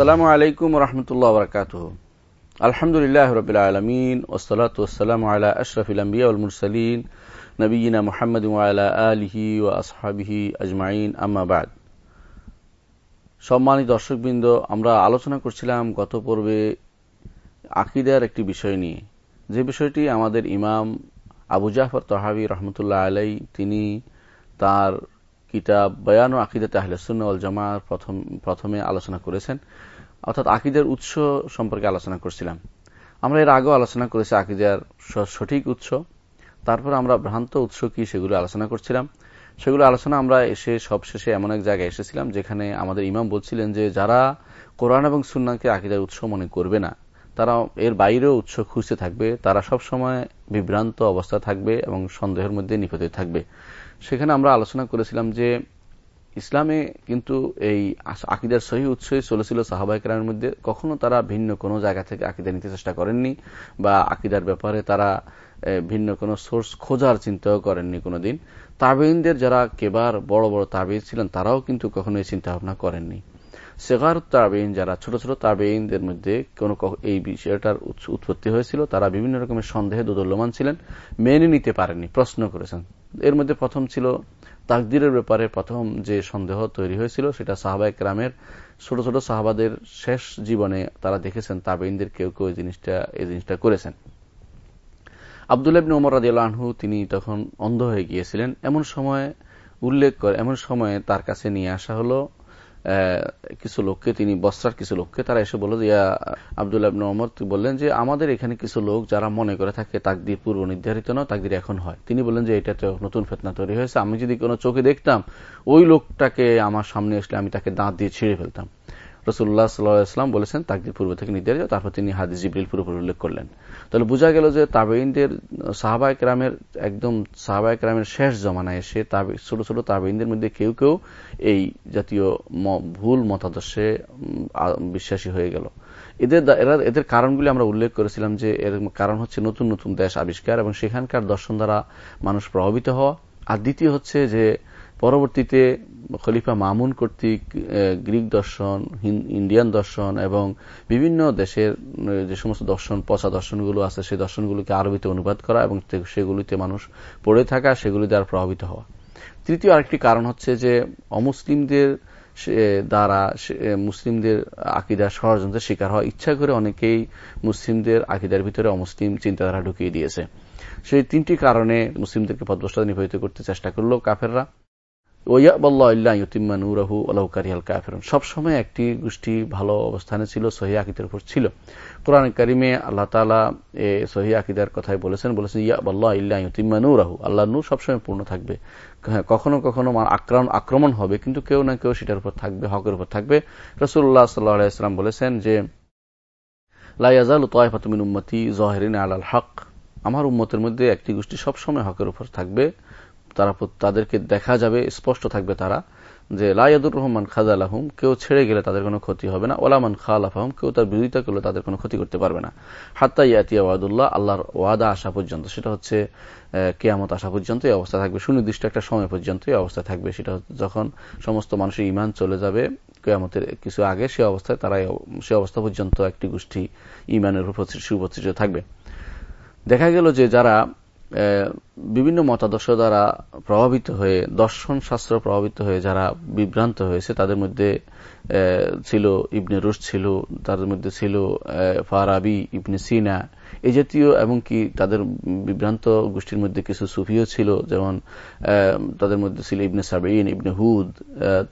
আসসালামু আলাইকুম রহমতুল্লাহ বরকাত আলহামদুলিল্লাহ রবিল আলমিন ওসলাত ওসালাম আলা আশরফিল আম্বিয়া মুরসালিন নবীনা মোহাম্মদ আলা আলিহি ও আসহাবিহি আজমাইন আম্মাবাদ সম্মানিত দর্শকবৃন্দ, আমরা আলোচনা করছিলাম গত পর্বে আকিদার একটি বিষয় নিয়ে। যে বিষয়টি আমাদের ইমাম আবু জাফর তহাবি রহমতুল্লাহ আলাই তিনি তার কিতাব, বয়ান ও আকিদাতে আহলেসুল জামার প্রথম, প্রথমে আলোচনা করেছেন। অর্থাৎ আকিদের উৎস সম্পর্কে আলোচনা করছিলাম। আমরা এর আগেও আলোচনা করেছি আকিদার সঠিক উৎস। তারপর আমরা ভ্রান্ত উৎস কি সেগুলো আলোচনা করছিলাম। সেগুলো আলোচনা আমরা এসে সবশেষে এমন এক জায়গায় এসেছিলাম, যেখানে আমাদের ইমাম বলছিলেন যে যারা কোরআন এবং সুন্নাকে আকিদার উৎস মনে করবে না, তারা এর বাইরেও উৎস খুঁজতে থাকবে, তারা সব সময় বিভ্রান্ত অবস্থা থাকবে এবং সন্দেহের মধ্যে নিপতিত থাকবে। সেখানে আমরা আলোচনা করেছিলাম যে ইসলামে কিন্তু এই আকিদার সহি উৎসই চলেছিল সাহাবাহিকের মধ্যে। কখনো তারা ভিন্ন কোনো জায়গা থেকে আকিদা নিতে চেষ্টা করেননি বা আকিদার ব্যাপারে তারা ভিন্ন কোনো সোর্স খোঁজার চিন্তাও করেননি কোনোদিন। তাবেইনদের যারা কেবার বড় বড় তাবেইন ছিলেন, তারাও কিন্তু কখনো এই চিন্তা ভাবনা করেননি। সেগার তাবেইন যারা, ছোট ছোট তাবেইনদের মধ্যে কোন এই বিষয়টার উৎপত্তি হয়েছিল, তারা বিভিন্ন রকমের সন্দেহে দোদল্যমান ছিলেন, মেনে নিতে পারেননি, প্রশ্ন করেছেন। এর মধ্যে প্রথম ছিল তাকদিরের ব্যাপারে প্রথম যে সন্দেহ তৈরি হয়েছিল, সেটা সাহাবা রামের ছোট ছোট সাহাবাদের শেষ জীবনে তারা দেখেছেন তাবেইনদের কেউ কেউ জিনিসটা, এই জিনিসটা করেছেন। আবদুল্লাবিন ওমর রাজিয়ালহু তিনি তখন অন্ধ হয়ে গিয়েছিলেন। এমন সময় উল্লেখ করে, এমন সময়ে তার কাছে নিয়ে আসা হলো কিছু লোককে, তিনি বস্ত্রার কিছু লোককে, তারা এসে বলল ইয়া আবদুল্লাহ ওমর বললেন যে, আমাদের এখানে কিছু লোক যারা মনে করে থাকে তাকদির পূর্ব নির্ধারিত নয়, তাকদির এখন হয়। তিনি বললেন যে, এটা তো নতুন ফেতনা তৈরি হয়েছে, আমি যদি কোনো চোখে দেখতাম, ওই লোকটাকে আমার সামনে আসলে আমি তাকে দাঁত দিয়ে ছিঁড়ে ফেলতাম। রসুল্লাহ সাল্লাহাম বলেছেন তাকদির পূর্ব থেকে নির্ধারিত তারপর তিনি হাদিস জিবরিল পুরোপুরি উল্লেখ করলেন। তাহলে বোঝা গেল যে তাবেইনদের সাহাবায়ক রামের একদম সাহাবায়ক রামের শেষ জমানায় এসে ছোট ছোট তাবেইনদের মধ্যে কেউ কেউ এই জাতীয় ভুল মতাদর্শে বিশ্বাসী হয়ে গেল। এদের এরা, এদের কারণগুলি আমরা উল্লেখ করেছিলাম যে এর কারণ হচ্ছে নতুন নতুন দেশ আবিষ্কার এবং সেখানকার দর্শন দ্বারা মানুষ প্রভাবিত হওয়া। আর দ্বিতীয় হচ্ছে যে পরবর্তীতে খলিফা মামুন কর্তৃক গ্রিক দর্শন ইন্ডিয়ান দর্শন এবং বিভিন্ন দেশের যে সমস্ত দর্শন, পচা দর্শনগুলো আছে, সেই দর্শনগুলোকে আরবিতে অনুবাদ করা এবং সেগুলিতে মানুষ পড়ে থাকা, সেগুলি দ্বারা প্রভাবিত হওয়া। তৃতীয় আরেকটি কারণ হচ্ছে যে অমুসলিমদের দ্বারা মুসলিমদের আকিদার ষড়যন্ত্রের শিকার হওয়া ইচ্ছা করে অনেকেই মুসলিমদের আকিদার ভিতরে অমুসলিম চিন্তাধারা ঢুকিয়ে দিয়েছে। সেই তিনটি কারণে মুসলিমদেরকে পদভ্রষ্টতা নির্বাহিত করতে চেষ্টা করল কাফেররা। সবসময় একটি গোষ্ঠী ভালো অবস্থানে ছিল, সহি আকিদের উপর ছিল। কোরআন করিমে আল্লাহ তালা সহি আকিদার কথাই বলেছেন বলেছেন, ইয়াবাল্লাহ ইল্লাহ ইউতিম্মা নূরাহু আল্লাহ নূর সবসময় পূর্ণ থাকবে। হ্যাঁ কখনো কখনো আক্রমণ আক্রমণ হবে, কিন্তু কেউ না কেউ সেটার উপর থাকবে, হকের উপর থাকবে। রসুল্লাহ সাল্লাহাম বলেছেন যে লাইয়াজাল তোয়াফাতমিন উম্মতি জহেরিন আল হক আমার উম্মতের মধ্যে একটি গোষ্ঠী সবসময় হকের উপর থাকবে। তারা তাদেরকে দেখা যাবে, স্পষ্ট থাকবে তারা, যে লাইয়াদুর রহমান খাজালাহুম কেউ ছেড়ে গেলে তাদের কোনো ক্ষতি হবে না ওলামান খালাফাহম, কেউ তার বিরোধিতা করলে তাদের কোনো ক্ষতি করতে পারবে না। হাত্তা ইয়াতিয়া ওয়াদুল্লাহ, আল্লাহর ওয়াদা আসা পর্যন্ত, সেটা হচ্ছে কেয়ামত আসা পর্যন্ত এই অবস্থা থাকবে। সুনির্দিষ্ট একটা সময় পর্যন্ত এই অবস্থা থাকবে। সেটা যখন সমস্ত মানুষের ইমান চলে যাবে, কেয়ামতের কিছু আগে, সে অবস্থায় তারা সে অবস্থা পর্যন্ত একটি গোষ্ঠী ইমানের উপর সুপ্রতিষ্ঠিত থাকবে। দেখা গেল যে যারা বিভিন্ন মতাদর্শ দ্বারা প্রভাবিত হয়ে, দর্শন শাস্ত্র প্রভাবিত হয়ে যারা বিভ্রান্ত হয়েছে, তাদের মধ্যে ছিল ইবনে রুশ ছিল, তাদের মধ্যে ছিল ফারাবি, ইবনে সিনা এই জাতীয় এবং কি তাদের বিভ্রান্ত গোষ্ঠীর মধ্যে কিছু সুফিও ছিল, যেমন তাদের মধ্যে ছিল ইবনে সাবেইন ইবনে হুদ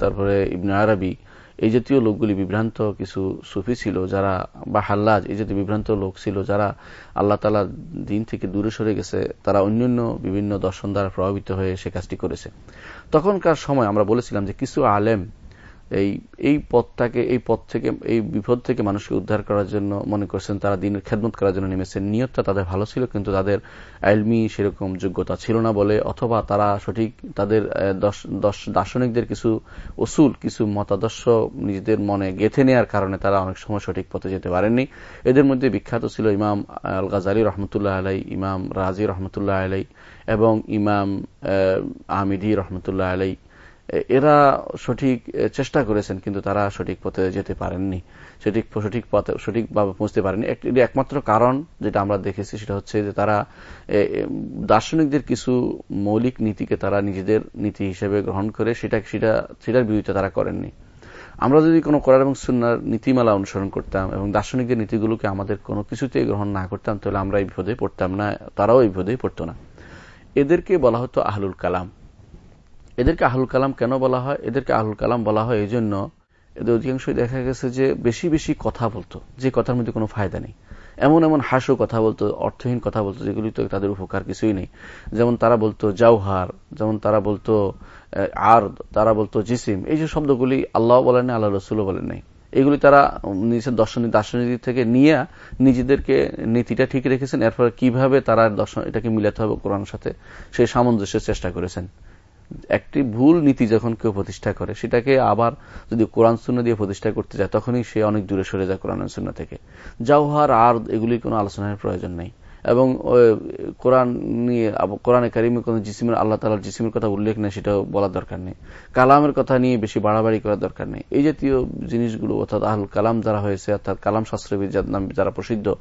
তারপরে ইবনে আরবি এই জাতীয় লোকগুলি বিভ্রান্ত কিছু সুফি ছিল, যারা বা হাল্লাজ, এই জাতীয় বিভ্রান্ত লোক ছিল, যারা আল্লাহ তালা দিন থেকে দূরে সরে গেছে, তারা অন্যান্য বিভিন্ন দর্শন দ্বারা প্রভাবিত হয়ে সে কাজটি করেছে। তখনকার সময় আমরা বলেছিলাম যে কিছু আলেম এই এই পথটাকে, এই পথ থেকে, এই বিপদ থেকে মানুষকে উদ্ধার করার জন্য মনে করছেন তারা দিনের খেদমত করার জন্য নেমেছেন। নিয়তটা তাদের ভালো ছিল, কিন্তু তাদের আলমি সেরকম যোগ্যতা ছিল না বলে, অথবা তারা সঠিক তাদের দার্শনিকদের কিছু অসুল কিছু মতাদর্শ নিজেদের মনে গেথে নেওয়ার কারণে তারা অনেক সময় সঠিক পথে যেতে পারেননি। এদের মধ্যে বিখ্যাত ছিল ইমাম আল গাজালি রহমতুল্লাহ আলাই ইমাম রাজি রহমতুল্লাহ আলাই এবং ইমাম আহমিদি রহমতুল্লাহ আলাই এরা সঠিক চেষ্টা করেছেন, কিন্তু তারা সঠিক পথে যেতে পারেননি। সঠিক সঠিক পথে, সঠিকভাবে পৌঁছতে পারেনি এটি একমাত্র কারণ যেটা আমরা দেখেছি, সেটা হচ্ছে যে তারা দার্শনিকদের কিছু মৌলিক নীতিকে তারা নিজেদের নীতি হিসেবে গ্রহণ করে, সেটা সেটা, সেটার বিরুদ্ধে তারা করেননি। আমরা যদি কোনো করার এবং সুন্নার নীতিমালা অনুসরণ করতাম এবং দার্শনিকদের নীতিগুলোকে আমাদের কোনো কিছুতেই গ্রহণ না করতাম, তাহলে আমরা এই বিপদে পড়তাম না, তারাও এই বিপদেই পড়তো না। এদেরকে বলা হতো আহলুল কালাম। এদেরকে আহুল কালাম কেন বলা হয়? এদেরকে আহুল কালাম বলা হয় এই জন্য এদের অধিকাংশই দেখা গেছে যে বেশি বেশি কথা বলতো, যে কথার মধ্যে কোনো ফায়দা নেই। এমন এমন হাসো কথা বলতো, অর্থহীন কথা বলতো, যেগুলি তো তাদের উপকার কিছুই নেই। যেমন তারা বলতো জাউহার যেমন তারা বলতো আর তারা বলতো জিসিম। এই যে শব্দগুলি আল্লাহ বলেন নাই আল্লাহ রসুলও বলেন নাই। এগুলি তারা নিজের দর্শনী, দার্শনিক থেকে নিয়ে নিজেদেরকে নীতিটা ঠিক রেখেছেন। এরপর কীভাবে তারা দর্শন, এটাকে মিলাতে হবে কোরআনের সাথে, সেই সামঞ্জস্যের চেষ্টা করেছেন। একটি ভুল নীতি যখন কেউ প্রতিষ্ঠা করে, সেটাকে আবার যদি কোরআন শূন্য দিয়ে প্রতিষ্ঠা করতে যায়, তখনই সে অনেক দূরে সরে যায় কোরআন শূন্য থেকে। জাওহার, আর এগুলির কোনো আলোচনার প্রয়োজন নেই। এবং কোরআন নিয়ে কোরআনে কারিমে কোন জিসিমের, আল্লাহ তালার জিসিমের কথা উল্লেখ নেই, সেটাও বলার দরকার নেই। কালামের কথা নিয়ে বেশি বাড়াবাড়ি করার দরকার নেই। এই জাতীয় জিনিসগুলো, অর্থাৎ আহুল কালাম যারা হয়েছে, অর্থাৎ কালাম শাস্ত্রবিদ যারা প্রসিদ্ধ,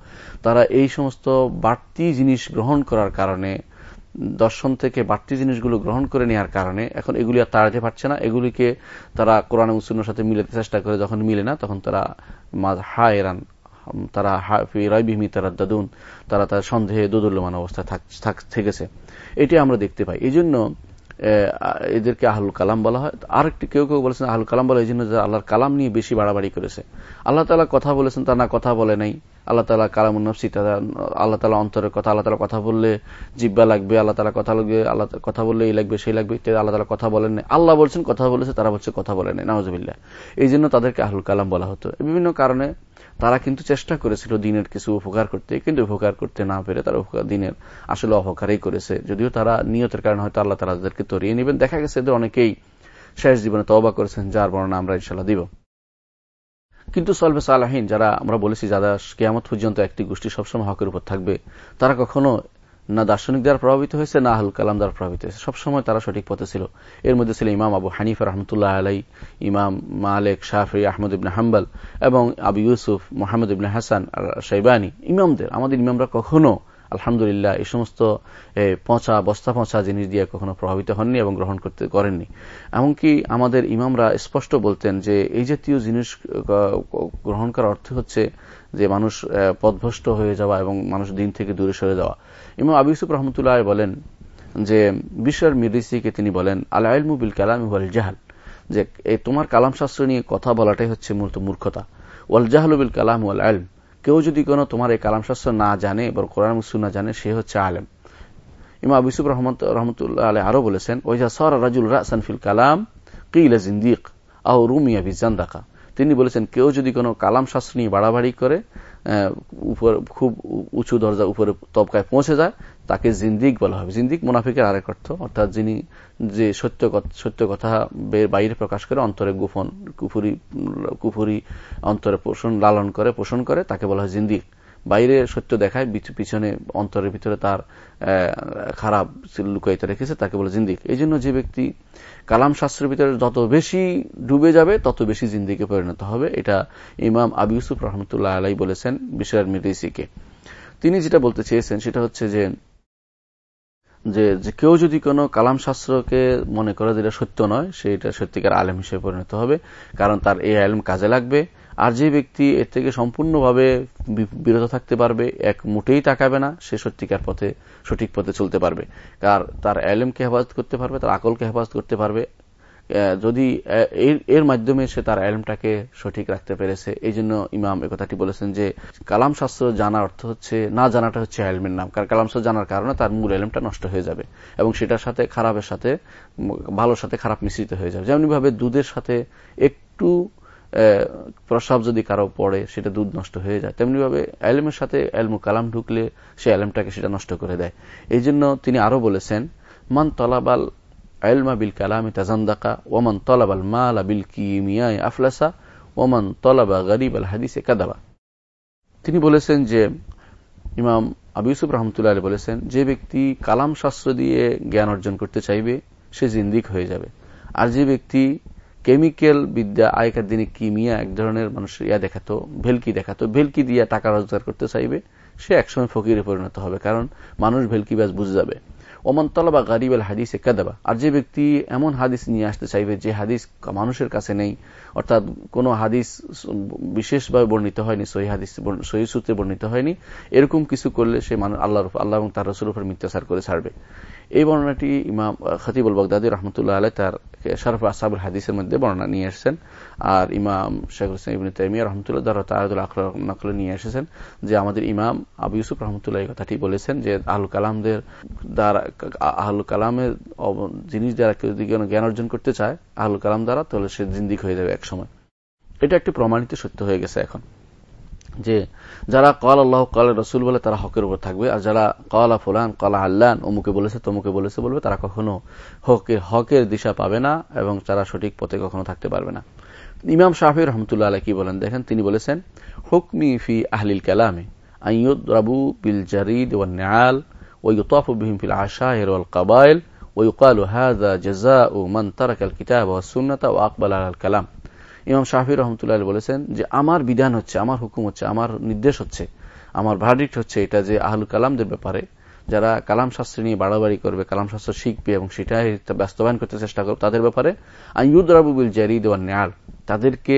তারা এই সমস্ত বাড়তি জিনিস গ্রহণ করার কারণে দর্শন থেকে বাড়তি জিনিসগুলো গ্রহণ করে নেওয়ার কারণে এখন এগুলি আর তাড়াতে পারছে না। এগুলিকে তারা কোরআন মুসলিমের সাথে মিলাতে চেষ্টা করে, যখন মিলে না, তখন তারা হা এরান তারা রাইবিহমি তারা দাদুন তারা তার সন্দেহে দোদুল্যমান অবস্থায় থেকেছে। এটি আমরা দেখতে পাই। এই জন্য এদেরকে আহুল কালাম বলা হয়। আরেকটি কেউ কেউ বলেছেন আহুল কালাম বলা এই জন্য আল্লাহর কালাম নিয়ে বেশি বাড়াবাড়ি করেছে। আল্লাহ তালা কথা বলেছেন, তা না কথা বলে নাই। আল্লাহ তালা কালামুন্নফসি তারা আল্লাহ তালা অন্তরের কথা, আল্লাহ তালা কথা বললে জিব্বা লাগবে, আল্লাহ তালা কথা লাগবে আল্লাহ কথা বললে এই লাগবে, সেই লাগবে, ইত্যাদি, আল্লাহ তালা কথা বলেন আল্লাহ বলছেন, কথা বলেছে, তারা বলছে, কথা বলেন নওয়াজবিল্লা এই জন্য তাদেরকে আহুল কালাম বলা হতো। বিভিন্ন কারণে তারা কিন্তু চেষ্টা করেছিল দিনের কিছু উপকার করতে, কিন্তু উপকার করতে না পেরে তারা দিনের আসলে অপকারই করেছে। যদিও তারা নিয়তের কারণে হয়তো আল্লাহ তালা তাদেরকে তরিয়ে নেবেন। দেখা গেছে এদের অনেকেই শেষ জীবনে তবা করেছেন, যার বর্ণনা আমরা ইনশাল্লাহ দিব। কিন্তু সলবে সালাহীন, যারা আমরা বলেছি যারা কেয়ামত পর্যন্ত একটি গোষ্ঠী সবসময় হকের উপর থাকবে, তারা কখনো না দার্শনিক দ্বারা প্রভাবিত হয়েছে, না আহুল কালাম দ্বারা প্রভাবিত হয়েছে। সবসময় তারা সঠিক পথে ছিল। এর মধ্যে ছিল ইমাম আবু হানিফ রহমতুল্লাহ আলাই ইমাম মালেক শাহরি আহমদ ইবনে হাম্বাল এবং আবু ইউসুফ, মোহাম্মদ ইবনে হাসান আর সাইবানী ইমামদের। আমাদের ইমামরা কখনো আলহামদুলিল্লাহ, এই সমস্ত পচা, বস্তা পচা জিনিস দিয়ে কখনো প্রভাবিত হননি এবং গ্রহণ করতে, করেননি। এমনকি আমাদের ইমামরা স্পষ্ট বলতেন যে, এই জাতীয় জিনিস গ্রহণ করার অর্থ হচ্ছে যে মানুষ পদভষ্ট হয়ে যাওয়া এবং মানুষ দিন থেকে দূরে সরে যাওয়া। ইমাম আবু ইউসুফ রহমতুল্লাহ বলেন যে, বিশ্বের মিরিসিকে তিনি বলেন আলাইলমু বিল কালাম ওয়াল জাহাল। যে তোমার কালাম শাস্ত্র নিয়ে কথা বলাটাই হচ্ছে মূলত মূর্খতা। ওয়াল জাহাল বিল কালাম ওয়াল আলম কেউ যদি কোনো তোমার এই কালাম শাস্ত্র না জানে বা কোরআন সুন্না জানে, সে হচ্ছে আলেম। ইমা আবু ইউসুফ রহমত রহমতুল্লাহ আলহ আরও বলেছেন ওইজা সর রাজুল রাসানফিল কালাম, কিল জিন্দিক আহ রুমিয়া বিজান্দাকা। তিনি বলেছেন, কেউ যদি কোনো কালাম শাস্ত্র নিয়ে বাড়াবাড়ি করে উপর খুব উঁচু দরজা উপরে তবকায় পৌঁছে যায় তাকে জিন্দিক বলা হবে। জিন্দিক মুনাফিকের আরেক অর্থ, অর্থাৎ যিনি যে সত্য সত্য কথা বাইরে প্রকাশ করে অন্তরে গোপন, কুফুরি কুফুরি অন্তরে পোষণ, লালন করে, পোষণ করে, তাকে বলা হয় জিন্দিক। বাইরে সত্য দেখায় পিছনে অন্তরের ভিতরে তার খারাপ লুকাইতে রেখেছে, তাকে বলে জিন্দিক। এই জন্য যে ব্যক্তি কালাম শাস্ত্রের ভিতরে যত বেশি ডুবে যাবে, তত বেশি জিন্দিকে পরিণত হবে। এটা ইমাম আবি ইউসুফ রহমতুল্লাহ আলাই বলেছেন, বিশার মিরিসিকে। তিনি যেটা বলতে চেয়েছেন, সেটা হচ্ছে যে যে কেউ যদি কোনো কালাম শাস্ত্রকে মনে করে যেটা সত্য নয় সেটা সত্যিকার আলেম হিসেবে পরিণত হবে, কারণ তার এই আলেম কাজে লাগবে। আর যে ব্যক্তি এর থেকে সম্পূর্ণভাবে বিরত থাকতে পারবে, এক মোটেই তাকাবে না, সে সত্যিকার পথে, সঠিক পথে চলতে পারবে। কার, তার আলেমকে হেফাজত করতে পারবে, তার আকলকে হেফাজত করতে পারবে যদি এর মাধ্যমে সে তার এলমটাকে সঠিক রাখতে পেরেছে, এই জন্য ইমাম কথাটি বলেছেন যে, কালাম শাস্ত্র জানার অর্থ হচ্ছে, না জানাটা হচ্ছে এলমের নাম, কারণ কালাম শাস্ত্র জানার কারণে তার মূল এলমটা নষ্ট হয়ে যাবে, এবং সেটার সাথে খারাপের সাথে, ভালোর সাথে খারাপ মিশ্রিত হয়ে যাবে। যেমনিভাবে দুধের সাথে একটু প্রসাব যদি কারও পড়ে, সেটা দুধ নষ্ট হয়ে যায়, তেমনিভাবে এলমের সাথে এলমু কালাম ঢুকলে সে এলমটাকে সেটা নষ্ট করে দেয়। এই জন্য তিনি আরও বলেছেন, মান তলাবাল এলমা বিল কালামি তাজান্দাকা ওমান তলাবাল মালা বিল কিমিয়ায় আফলাসা হাদিসে কাদাবা তিনি বলেছেন যে, ইমাম আবু ইউসুফ রহমতুল্লাহ বলেছেন, যে ব্যক্তি কালাম শাস্ত্র দিয়ে জ্ঞান অর্জন করতে চাইবে, সে জিন্দিক হয়ে যাবে। আর যে ব্যক্তি কেমিক্যাল বিদ্যা আগেকার দিনে কিমিয়া, এক ধরনের মানুষের ইয়া দেখাতো, ভেলকি দেখাতো, ভেলকি দিয়ে টাকা রোজগার করতে চাইবে, সে একসময় ফকিরে পরিণত হবে, কারণ মানুষ ভেলকি ব্যাস বুঝে যাবে। ওমান তলবা গারিব আল হাদিস কাদাবা। আর যে ব্যক্তি এমন হাদিস নিয়ে আসতে চাইবে যে হাদিস মানুষের কাছে নেই, অর্থাৎ কোন হাদিস বিশেষভাবে বর্ণিত হয়নি, সহি হাদিস সহি সূত্রে বর্ণিত হয়নি, এরকম কিছু করলে সে মানুষ আল্লাহ আল্লাহ এবং তার রসুল উপর মিথ্যাচার করে ছাড়বে। এই বর্ণনাটি ইমাম খতিবুল বগদাদি রহমতুল্লাহ আলাই তার শরফ আসাবুল হাদিসের মধ্যে বর্ণনা নিয়ে এসেছেন। আর ইমাম শেখ হুসেন ইবিন তাইমিয়া রহমতুল্লাহ তাহাদুল নকল নিয়ে এসেছেন, যে আমাদের ইমাম আবু ইউসুফ রহমতুল্লাহ এই কথাটি বলেছেন যে আহুল কালামদের দ্বারা আহুল কালামের জিনিস দ্বারা কেউ যদি জ্ঞান অর্জন করতে চায় আহুল কালাম দ্বারা, তাহলে সে জিন্দিক হয়ে যাবে একসময়। এটা একটি প্রমাণিত সত্য হয়ে গেছে এখন। যে যারা কল আল্লাহ কল রসুল বলে তারা হকের উপর থাকবে আর যারা কলা ফুলান কলা আল্লান অমুকে বলেছে তমুকে বলেছে বলবে তারা কখনো হকের হকের দিশা পাবে না এবং তারা সঠিক পথে কখনো থাকতে পারবে না ইমাম শাহি রহমতুল্লাহ আলাই কি বলেন দেখেন তিনি বলেছেন হুকমি ফি আহলিল কালামে আইয়ুদ রাবু বিল জারিদ ওয়ান নেয়াল ويطاف بهم في العشائر والقبائل ويقال هذا جزاء من ترك الكتاب والسنة وأقبل على الكلام ইমাম শাহি রহমতুল্লাহ বলেছেন যে, আমার বিধান হচ্ছে, আমার হুকুম হচ্ছে, আমার নির্দেশ হচ্ছে, আমার ভার্ডিক্ট হচ্ছে এটা যে আহলু কালামদের ব্যাপারে, যারা কালাম শাস্ত্র নিয়ে বাড়াবাড়ি করবে, কালাম শাস্ত্র শিখবে এবং সেটাই বাস্তবায়ন করতে চেষ্টা করবে, তাদের ব্যাপারে আইয়ুদ রাবুবিল জারি দেওয়ার নেয়াল তাদেরকে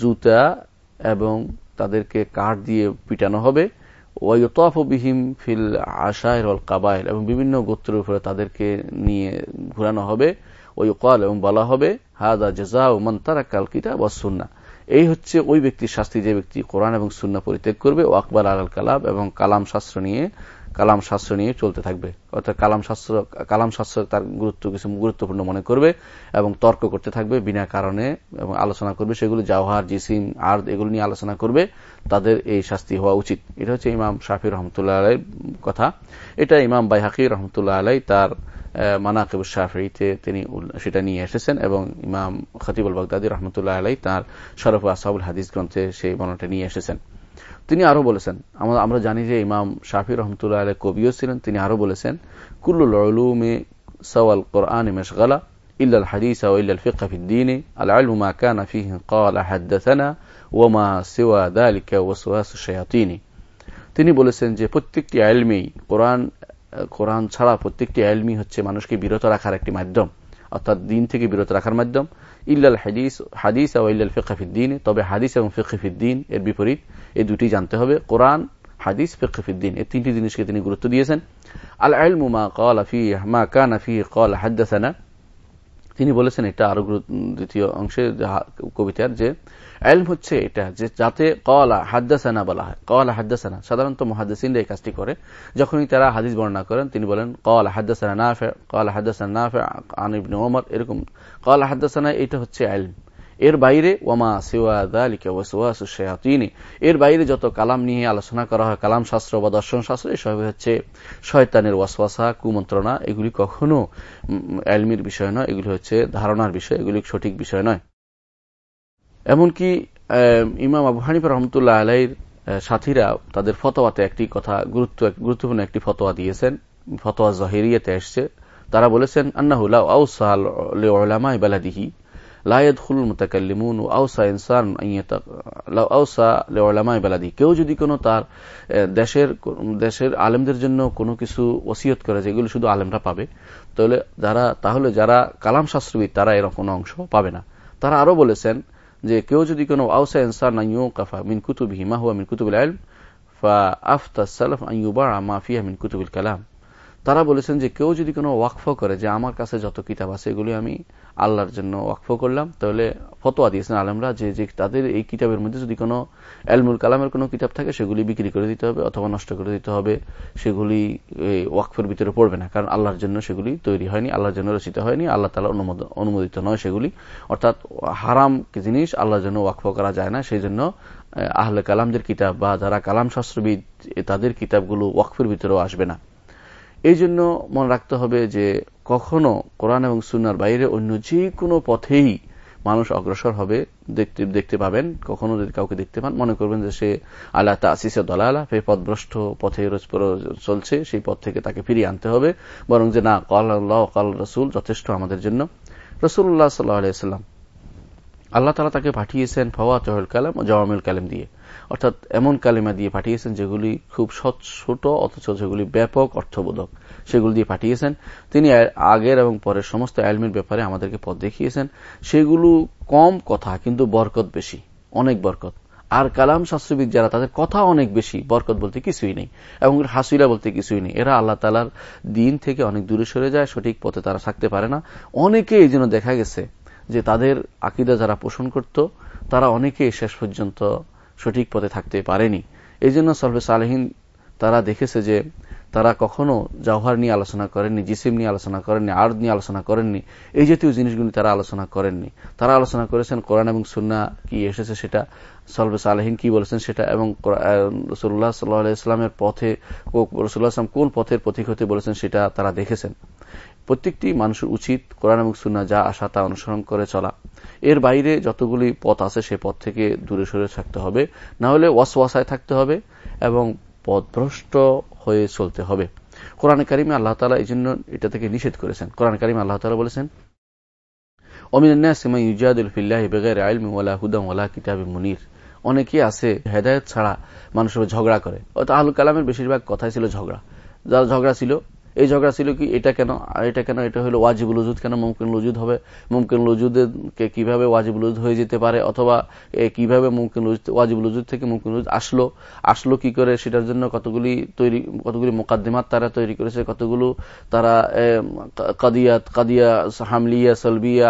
জুতা এবং তাদেরকে কাঠ দিয়ে পিটানো হবে ওয়তফবিহীম ফিল আশায়ের অল এবং বিভিন্ন গোত্রের উপরে তাদেরকে নিয়ে ঘুরানো হবে ওই কল এবং বলা হবে, হাদা জেজা ও মন্তারা কালকিটা কিতাব সুন্না। এই হচ্ছে ওই ব্যক্তির শাস্তি যে ব্যক্তি কোরআন এবং সুন্না পরিত্যাগ করবে, ও আকবর আল কালাম এবং কালাম শাস্ত্র নিয়ে কালাম শাস্ত্র নিয়ে চলতে থাকবে। অর্থাৎ কালাম শাস্ত্র কালাম শাস্ত্র তার গুরুত্ব, কিছু গুরুত্বপূর্ণ মনে করবে এবং তর্ক করতে থাকবে, বিনা কারণে এবং আলোচনা করবে। সেগুলো জাওহার, জিসিম আর এগুলো নিয়ে আলোচনা করবে। তাদের এই শাস্তি হওয়া উচিত। এটা হচ্ছে ইমাম শাফি রহমতুল্লাহ আলাই কথা। এটা ইমাম বাইহাকি রহমতুল্লাহ আলাই তার মানাকিব শাফিতে তিনি সেটা নিয়ে এসেছেন এবং ইমাম খতিবুল বাগদাদি রহমতুল্লাহ আলাই তার শরফ আসাবুল হাদিস গ্রন্থে সেই বর্ণটা নিয়ে এসেছেন। তিনি আরো বলেছেন আমরা জানি যে ইমাম শাফি রহমতুল্লাহ আলাই কবিও ছিলেন তিনি আরো বলেছেন কুল্লুল উলুমে সওয়াল কোরআন মেশগালা إلا الحديث وإلا الفقه في الدين العلم ما كان فيه قال حدثنا وما سوى ذلك وسواس الشياطين তিনি বলেছেন যে প্রত্যেকটি আলমেই কোরআন কোরআন ছাড়া প্রত্যেকটি আলমি হচ্ছে মানুষকে বিরত রাখার একটি মাধ্যম অর্থাৎ দিন থেকে বিরত রাখার মাধ্যম ইল্লাল হাদিস হাদিস ও ইল্লাল ফিকাফিদ্দিন তবে হাদিস এবং ফিকিফিদ্দিন এর বিপরীত। এই দুটি জানতে হবে। কোরআন, হাদিস ফিকিফিদ্দিন এই তিনটি জিনিসকে তিনি গুরুত্ব দিয়েছেন। আল আলমু মা কল আফি মা কান আফি কল হাদ্দাসানা। তিনি বলেছেন এটা আরও দ্বিতীয় অংশে কবিতার যে এলম হচ্ছে এটা যে যাতে কলা হাদ্দাসানা বলা হয়। কলা হাদ্দাসানা, সাধারণত মহাদ্দাসিনরা এই কাজটি করে। যখনই তারা হাদিস বর্ণনা করেন, তিনি বলেন কলা হাদ্দাসানা না ফে কলা হাদ্দাসানা না ফে আনিবনে ওমর এরকম। কলা হাদ্দাসানা এটা হচ্ছে এলম। এর বাইরে ওমা সিওয়াদিনী এর বাইরে যত কালাম নিয়ে আলোচনা করা হয়, কালাম শাস্ত্র বা দর্শন শাস্ত্র, এসব হচ্ছে শয়তানের ওয়াসওয়াসা, কুমন্ত্রণা। এগুলি কখনো এলমির বিষয় নয়, এগুলি হচ্ছে ধারণার বিষয়, এগুলি সঠিক বিষয় নয়। এমনকি ইমাম আবু হানিফা রহমতুল্লাহ আলাইর সাথীরা তাদের ফতোয়াতে একটি কথা, গুরুত্ব গুরুত্বপূর্ণ একটি ফতোয়া দিয়েছেন। ফতোয়া জহেরিয়াতে এসছে। তারা বলেছেন আন্নাহুল্লাহ আউসাল ওলামা বালাদিহি, লা ইয়াদখুলুল মুতাকাল্লিমুন আওসা ইনসান লাউ আওসা লিউলামায়ে বালাদি কেউ যদি কোনো তার দেশের দেশের আলেমদের জন্য কোনো কিছু ওসিয়ত করে যেগুলো শুধু আলেমরা পাবে, তাহলে যারা তাহলে যারা কালাম শাস্ত্রবিদ তারা এরকম অংশ পাবে না। তারা আরও বলেছেন যে কেউ যদি কোনো আওসা ইনসান আইয়ু কাফা মিন কুতুবিহি, মা হুয়া মিন কুতুবিল ইলম, ফা আফতা সালাফ আন ইউবারা মা ফিহা মিন কুতুবিল কালাম। তারা বলেছেন যে কেউ যদি কোনো ওয়াকফ করে যে আমার কাছে যত কিতাব আছে এগুলি আমি আল্লাহর জন্য ওয়াকফ করলাম, তাহলে ফতোয়া দিয়েছেন আলমরা যে যে তাদের এই কিতাবের মধ্যে যদি কোনো এলমুল কালামের কোনো কিতাব থাকে, সেগুলি বিক্রি করে দিতে হবে অথবা নষ্ট করে দিতে হবে, সেগুলি ওয়াকফের ভিতরে পড়বে না, কারণ আল্লাহর জন্য সেগুলি তৈরি হয়নি, আল্লাহর জন্য রচিত হয়নি, আল্লাহ তালা অনুমোদিত নয় সেগুলি। অর্থাৎ হারাম জিনিস আল্লাহর জন্য ওয়াকফ করা যায় না সেই জন্য আহলে কালামদের কিতাব বা যারা কালাম শাস্ত্রবিদ তাদের কিতাবগুলো ওয়াকফের ভিতরেও আসবে না। এই জন্য মনে রাখতে হবে যে কখনো কোরআন এবং সুনার বাইরে অন্য যে কোনো পথেই মানুষ অগ্রসর হবে, দেখতে দেখতে পাবেন। কখনো যদি কাউকে দেখতে পান, মনে করবেন যে সে আল্লাহ তাসিসে দলালা ফে পথভ্রষ্ট পথে চলছে, সেই পথ থেকে তাকে ফিরিয়ে আনতে হবে। বরং যে না কল আল্লাহ কল রসুল, যথেষ্ট আমাদের জন্য। রসুল্লাহ সাল্লাহাম আল্লাহ তালা তাকে পাঠিয়েছেন ফওয়া তহল কালাম ও জওয়ামিল কালাম দিয়ে। অর্থাৎ এমন কালিমা দিয়ে পাঠিয়েছেন যেগুলি খুব ছোট, অথচ যেগুলি ব্যাপক অর্থবোধক। সেগুলি দিয়ে পাঠিয়েছেন। তিনি আগের এবং পরের সমস্ত অ্যালমের ব্যাপারে আমাদেরকে পথ দেখিয়েছেন। সেগুলো কম কথা, কিন্তু বরকত বেশি, অনেক বরকত। আর কালাম শাস্ত্রবিদ যারা, তাদের কথা অনেক বেশি, বরকত বলতে কিছুই নেই। এবং হাসিলা বলতে কিছুই নেই। এরা আল্লাহ তালার দিন থেকে অনেক দূরে সরে যায়, সঠিক পথে তারা থাকতে পারে না। অনেকে এই জন্য দেখা গেছে যে তাদের আকিদা যারা পোষণ করত, তারা অনেকে শেষ পর্যন্ত সঠিক পথে থাকতে পারেনি। এই জন্য সলভে সালেহীন তারা দেখেছে যে তারা কখনো জওহার নিয়ে আলোচনা করেননি, জিসিম নিয়ে আলোচনা করেননি, আর্দ নিয়ে আলোচনা করেননি। এই জাতীয় জিনিসগুলি তারা আলোচনা করেননি। তারা আলোচনা করেছেন কোরআন এবং সুন্না কি এসেছে সেটা সলবে সালেহীন কি বলেছেন সেটা এবং রসুল্লাহ সাল্লাহ ইসলামের পথে রসুল্লাহ আসলাম কোন পথের পথিক হতে বলেছেন সেটা তারা দেখেছেন। প্রত্যেকটি মানুষের উচিত কোরআন এবং সুন্না যা আশা, তা অনুসরণ করে চলা। এর বাইরে যতগুলি পথ আছে, সে পথ থেকে দূরে সরে থাকতে হবে। না হলে ওয়াসওয়াসায় থাকতে হবে এবং পথভ্রষ্ট হয়ে চলতে হবে। কোরআন কারিমে আল্লাহ তালা এই জন্য এটা থেকে নিষেধ করেছেন। কোরআন কারিমে আল্লাহ তালা বলেছেন অনেকে আছে হেদায়ত ছাড়া মানুষের ঝগড়া করে। আহুল কালামের বেশিরভাগ কথাই ছিল ঝগড়া। যারা ঝগড়া ছিল এই ঝগড়া ছিল কি, এটা কেন এটা কেন, এটা হলো ওয়াজিবুল উজুদ কেন মুমকিন লুজুদ হবে? মুমকিন লুজুদকে কীভাবে ওয়াজিবুল উজুদ হয়ে যেতে পারে? অথবা কীভাবে মুমকিন ওয়াজিবুল উজুদ থেকে মুমকিন লুজুদ আসলো? আসলো কি করে? সেটার জন্য কতগুলি তৈরি, কতগুলি মোকাদ্দিমাত তারা তৈরি করেছে? কতগুলো তারা কাদিয়াত, কাদিয়া, হামলিয়া, সলবিয়া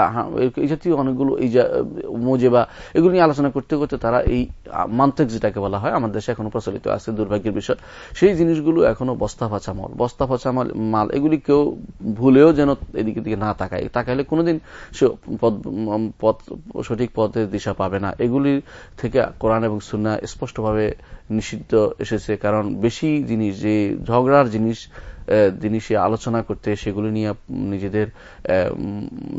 এই জাতীয় অনেকগুলো এই মোজেবা, এগুলো নিয়ে আলোচনা করতে করতে তারা এই মান্তেক যেটাকে বলা হয়, আমাদের দেশে এখনও প্রচলিত আছে, দুর্ভাগ্যের বিষয়। সেই জিনিসগুলো এখনও বস্তা ফাঁচা মল বস্তা ফাঁচা মল, এগুলি কেউ ভুলেও যেন এদিকে দিকে না তাকায়। তাকাইলে কোনোদিন সে পথ সঠিক পথের দিশা পাবে না। এগুলি থেকে কোরআন এবং সুন্না স্পষ্টভাবে নিষিদ্ধ এসেছে। কারণ বেশি জিনিস, যে ঝগড়ার জিনিস জিনিসে আলোচনা করতে, সেগুলি নিয়ে নিজেদের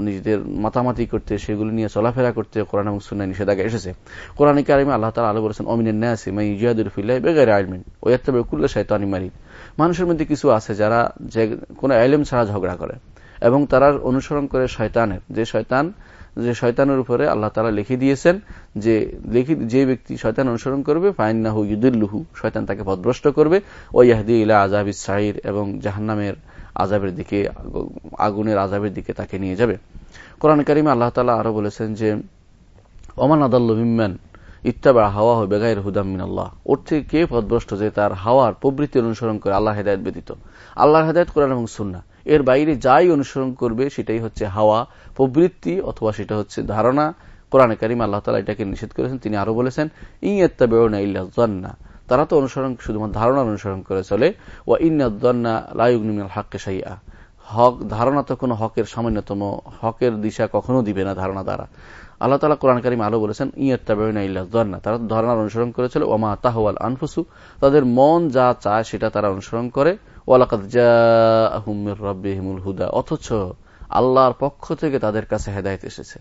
নিজেদের মাতামাতি করতে, সেগুলি নিয়ে চলাফেরা করতে কোরআন এবং সুন্নায় নিষেধাজ্ঞা এসেছে। কোরআন কারিমে আল্লাহ তালা আলো বলেছেন, অমিনের ন্যাসি মাই ইজাদুল ফিল্লাহ বেগার আলমিন ওয়াত্তাবে কুল্লা শায়তানি মারিদ। মানুষের মধ্যে কিছু আছে যারা যে কোনো আইলেম ছাড়া ঝগড়া করে এবং তারা অনুসরণ করে শয়তানের। যে শয়তান যে শয়তানের উপরে আল্লাহ তালা লিখে দিয়েছেন যে লিখি, যে ব্যক্তি শয়তান অনুসরণ করবে, ফাইন্নাহু ইউদুল্লুহু, শয়তান তাকে পদভ্রষ্ট করবে ও ইয়াহদি ইলা আজাবি সাইর এবং জাহান্নামের আজাবের দিকে, আগুনের আজাবের দিকে তাকে নিয়ে যাবে। কোরআন করিমে আল্লাহ তালা আরও বলেছেন যে, ওমান আদাল্লু মিম্মান ইত্তাবা হাওয়া হবে বেগাইর হুদামিন আল্লাহ ওর থেকে কে পদভ্রষ্ট যে তার হাওয়ার প্রবৃত্তি অনুসরণ করে আল্লাহ হেদায়ত ব্যতীত। আল্লাহর হেদায়ত করেন এবং সুন্না এর বাইরে যাই অনুসরণ করবে সেটাই হচ্ছে হাওয়া, প্রবৃত্তি অথবা সেটা হচ্ছে ধারণা। কোরআনে কারিম আল্লাহ তালা এটাকে নিষেধ করেছেন, তিনি আরও বলেছেন ইয়ত্তা বেড়না ইল্লা তারা তো অনুসরণ, শুধুমাত্র ধারণার অনুসরণ করে চলে। ও ইন্না লাইউগনিমিনাল হাক্কে সাইয়া হক, ধারণা তো কোনো হকের সামান্যতম, হকের দিশা কখনো দিবে না ধারণা দ্বারা। আল্লাহ তালা কোরআন কারিম আলো বলেছেন ইয়ত্তাবেনা ইল্লা জন্না তারা ধারণার অনুসরণ করেছিল ওমা তাহওয়াল আনফুসু। তাদের মন যা চায় সেটা তারা অনুসরণ করে হুদা। অথচ আল্লাহর পক্ষ থেকে তাদের কাছে হেদায়ত এসেছে।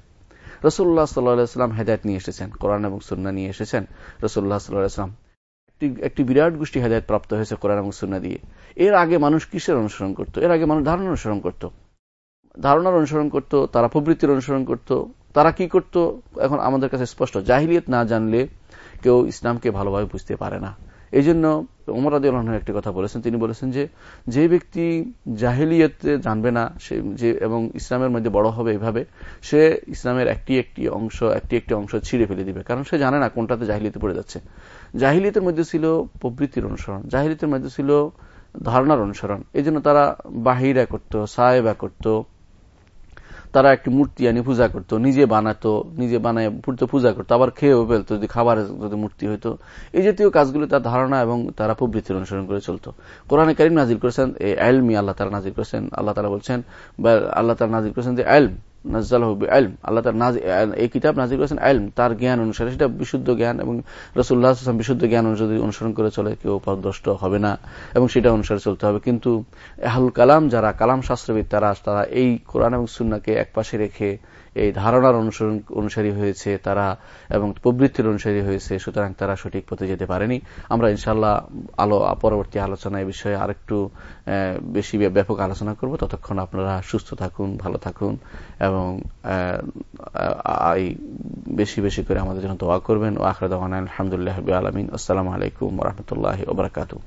রসুল্লাহ সাল্লাহাম হেদায়ত নিয়ে এসেছেন, কোরআন এবং সুন্না নিয়ে এসেছেন। রসুল্লাহ সাল্লাহাম একটি বিরাট গোষ্ঠী হেদায়ত প্রাপ্ত হয়েছে কোরআন এবং সুন্না দিয়ে। এর আগে মানুষ কিসের অনুসরণ করত? এর আগে মানুষ ধারণা অনুসরণ করত। ধারণার অনুসরণ করত, তারা প্রবৃত্তির অনুসরণ করত তারা কি করত? এখন আমাদের কাছে স্পষ্ট। জাহিলিয়ত না জানলে কেউ ইসলামকে ভালোভাবে বুঝতে পারে না। এই জন্য উমর আদি আল্লাহ একটি কথা বলেছেন। তিনি বলেছেন যে যে ব্যক্তি জাহিলিয়তে জানবে না, সে যে এবং ইসলামের মধ্যে বড় হবে এভাবে, সে ইসলামের একটি একটি অংশ, একটি একটি অংশ ছিঁড়ে ফেলে দিবে। কারণ সে জানে না কোনটাতে জাহিলিতে পড়ে যাচ্ছে। জাহিলিতের মধ্যে ছিল প্রবৃত্তির অনুসরণ। জাহিলিতের মধ্যে ছিল ধারণার অনুসরণ। এই তারা বাহিরা করত সাহেবা করত। তারা একটি মূর্তি আনি, পূজা করতো। নিজে বানাতো, নিজে বানায় পূজা করতো। আবার খেয়েও ফেলতো, যদি খাবার যদি মূর্তি হইতো। এই জাতীয় কাজগুলো তার ধারণা এবং তারা প্রবৃত্তির অনুসরণ করে চলতো। কোরআনে কারিম নাজির করেছেন, এই আলমি আল্লাহ তারা নাজির করেছেন, আল্লাহ তারা বলছেন, বা আল্লাহ তারা নাজির করেছেন যে এলম এই নাজির করেছেন তার জ্ঞান অনুসারে। সেটা বিশুদ্ধ জ্ঞান এবং বিশুদ্ধ জ্ঞান অনুসরণ করে চলে, কেউ হবে না। এবং সেটা অনুসারে চলতে হবে। কিন্তু আহুল কালাম যারা কালাম শাস্ত্রবিদ, তারা তারা এই কোরআন এবং সুন্নাকে এক পাশে রেখে এই ধারণার অনুসরণ অনুসারী হয়েছে তারা এবং প্রবৃত্তির অনুসারী হয়েছে, সুতরাং তারা সঠিক পথে যেতে পারেনি। আমরা ইনশাল্লাহ আলো, পরবর্তী আলোচনা এ বিষয়ে আরেকটু বেশি ব্যাপক আলোচনা করব। ততক্ষণ আপনারা সুস্থ থাকুন, ভালো থাকুন এবং বেশি বেশি করে আমাদের জন্য দোয়া করবেন। ও আখরাদ আলহামদুলিল্লাহ আলমিন। আসসালামু আলাইকুম রহমতুল্লাহ ওবরাকাতু